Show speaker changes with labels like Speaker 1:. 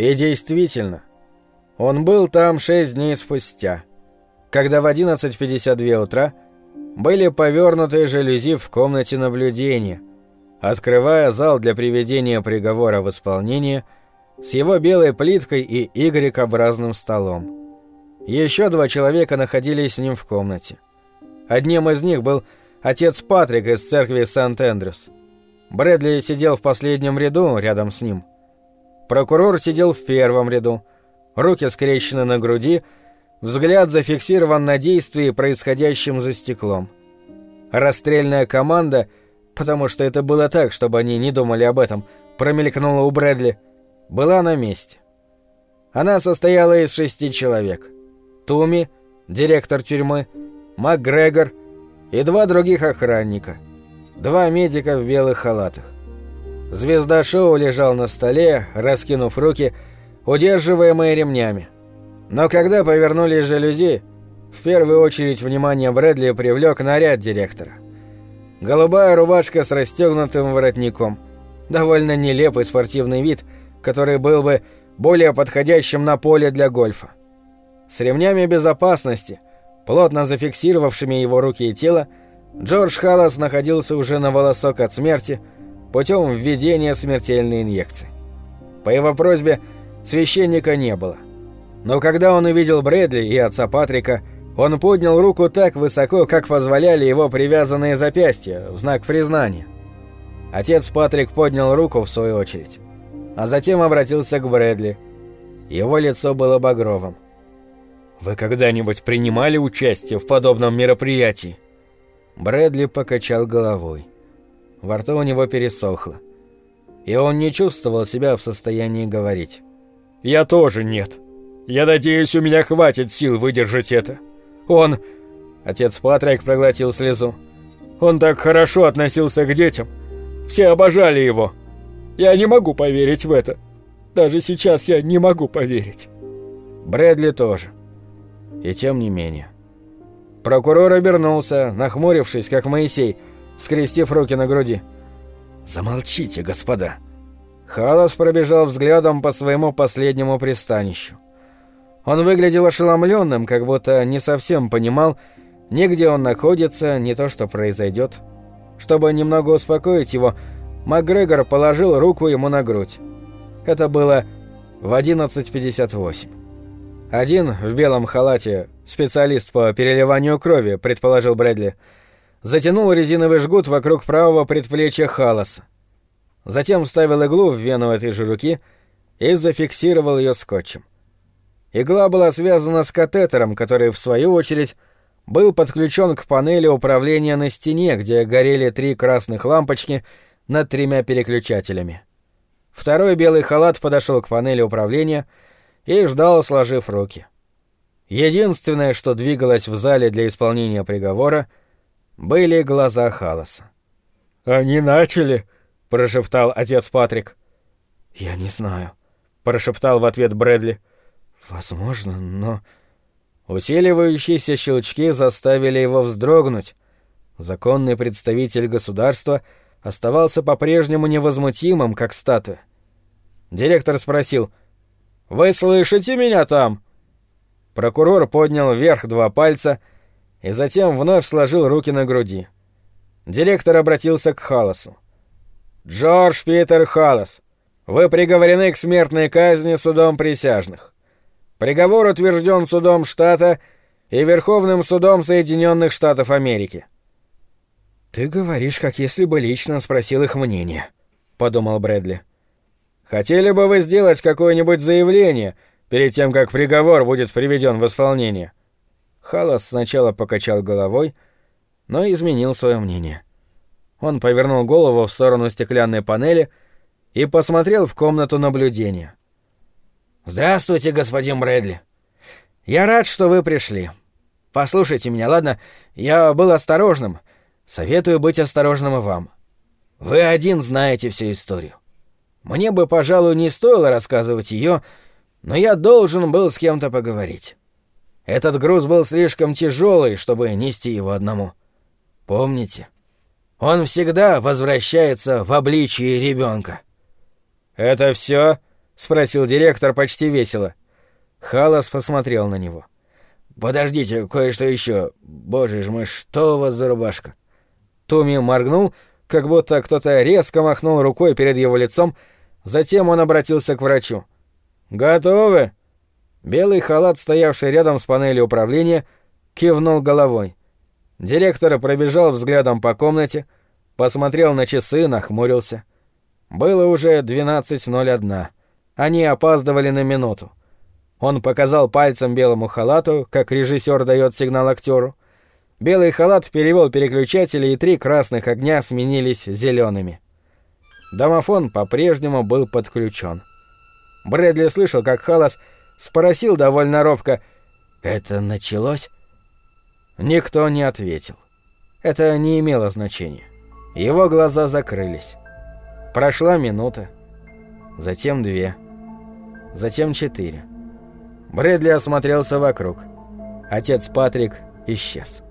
Speaker 1: И действительно, он был там шесть дней спустя, когда в 11.52 утра были повернуты жалюзи в комнате наблюдения, открывая зал для приведения приговора в исполнение с его белой плиткой и Y-образным столом. Еще два человека находились с ним в комнате. Одним из них был отец Патрик из церкви Сент-Эндрюс. Брэдли сидел в последнем ряду рядом с ним. Прокурор сидел в первом ряду, руки скрещены на груди, взгляд зафиксирован на действии, происходящем за стеклом. Расстрельная команда, потому что это было так, чтобы они не думали об этом, промелькнула у Брэдли, была на месте. Она состояла из шести человек. Туми, директор тюрьмы, МакГрегор и два других охранника. Два медика в белых халатах. Звезда шоу лежал на столе, раскинув руки, удерживаемые ремнями. Но когда повернулись жалюзи, в первую очередь внимание Брэдли привлек наряд директора. Голубая рубашка с расстегнутым воротником. Довольно нелепый спортивный вид, который был бы более подходящим на поле для гольфа. С ремнями безопасности, плотно зафиксировавшими его руки и тело, Джордж Халлас находился уже на волосок от смерти путем введения смертельной инъекции. По его просьбе священника не было. Но когда он увидел Брэдли и отца Патрика, он поднял руку так высоко, как позволяли его привязанные запястья, в знак признания. Отец Патрик поднял руку в свою очередь, а затем обратился к Брэдли. Его лицо было багровым. «Вы когда-нибудь принимали участие в подобном мероприятии?» Брэдли покачал головой. Во рту у него пересохло. И он не чувствовал себя в состоянии говорить.
Speaker 2: «Я тоже нет. Я надеюсь, у меня хватит сил выдержать это. Он...» Отец Патрик проглотил слезу. «Он так хорошо относился к детям. Все обожали его. Я не могу поверить в это. Даже сейчас я не могу поверить».
Speaker 1: Брэдли тоже. И тем не менее. Прокурор обернулся, нахмурившись, как Моисей, скрестив руки на груди. «Замолчите, господа!» Халас пробежал взглядом по своему последнему пристанищу. Он выглядел ошеломленным, как будто не совсем понимал, ни где он находится, ни то, что произойдет. Чтобы немного успокоить его, Макгрегор положил руку ему на грудь. Это было в 11.58. Один в белом халате, специалист по переливанию крови, предположил Брэдли, затянул резиновый жгут вокруг правого предплечья Халаса. Затем вставил иглу в вену этой же руки и зафиксировал ее скотчем. Игла была связана с катетером, который, в свою очередь, был подключен к панели управления на стене, где горели три красных лампочки над тремя переключателями. Второй белый халат подошел к панели управления — и ждал, сложив руки. Единственное, что двигалось в зале для исполнения приговора, были глаза Халаса.
Speaker 2: «Они начали!» — прошептал отец Патрик.
Speaker 1: «Я не знаю», — прошептал в ответ Брэдли. «Возможно, но...» Усиливающиеся щелчки заставили его вздрогнуть. Законный представитель государства оставался по-прежнему невозмутимым, как статуя. Директор спросил, вы слышите меня там?» Прокурор поднял вверх два пальца и затем вновь сложил руки на груди. Директор обратился к Халасу. «Джордж Питер Халас, вы приговорены к смертной казни судом присяжных. Приговор утвержден судом штата и Верховным судом Соединенных Штатов Америки». «Ты говоришь, как если бы лично спросил их мнение», — подумал Брэдли. Хотели бы вы сделать какое-нибудь заявление перед тем, как приговор будет приведен в исполнение?» Халас сначала покачал головой, но изменил свое мнение. Он повернул голову в сторону стеклянной панели и посмотрел в комнату наблюдения. «Здравствуйте, господин Брэдли. Я рад, что вы пришли. Послушайте меня, ладно? Я был осторожным. Советую быть осторожным и вам. Вы один знаете всю историю. Мне бы, пожалуй, не стоило рассказывать ее, но я должен был с кем-то поговорить. Этот груз был слишком тяжелый, чтобы нести его одному. Помните? Он всегда возвращается в обличии ребенка.
Speaker 2: «Это все?
Speaker 1: спросил директор почти весело. Халас посмотрел на него. «Подождите, кое-что еще. Боже ж мой, что у вас за рубашка?» Туми моргнул, как будто кто-то резко махнул рукой перед его лицом, затем он обратился к врачу. «Готовы?» Белый халат, стоявший рядом с панелью управления, кивнул головой. Директор пробежал взглядом по комнате, посмотрел на часы, нахмурился. Было уже 12.01. Они опаздывали на минуту. Он показал пальцем белому халату, как режиссер дает сигнал актеру. Белый халат перевел переключатели, и три красных огня сменились зелеными. Домофон по-прежнему был подключен. Брэдли слышал, как Халас спросил довольно робко «Это началось?» Никто не ответил. Это не имело значения. Его глаза закрылись. Прошла минута, затем две, затем четыре. Брэдли осмотрелся вокруг. Отец Патрик исчез.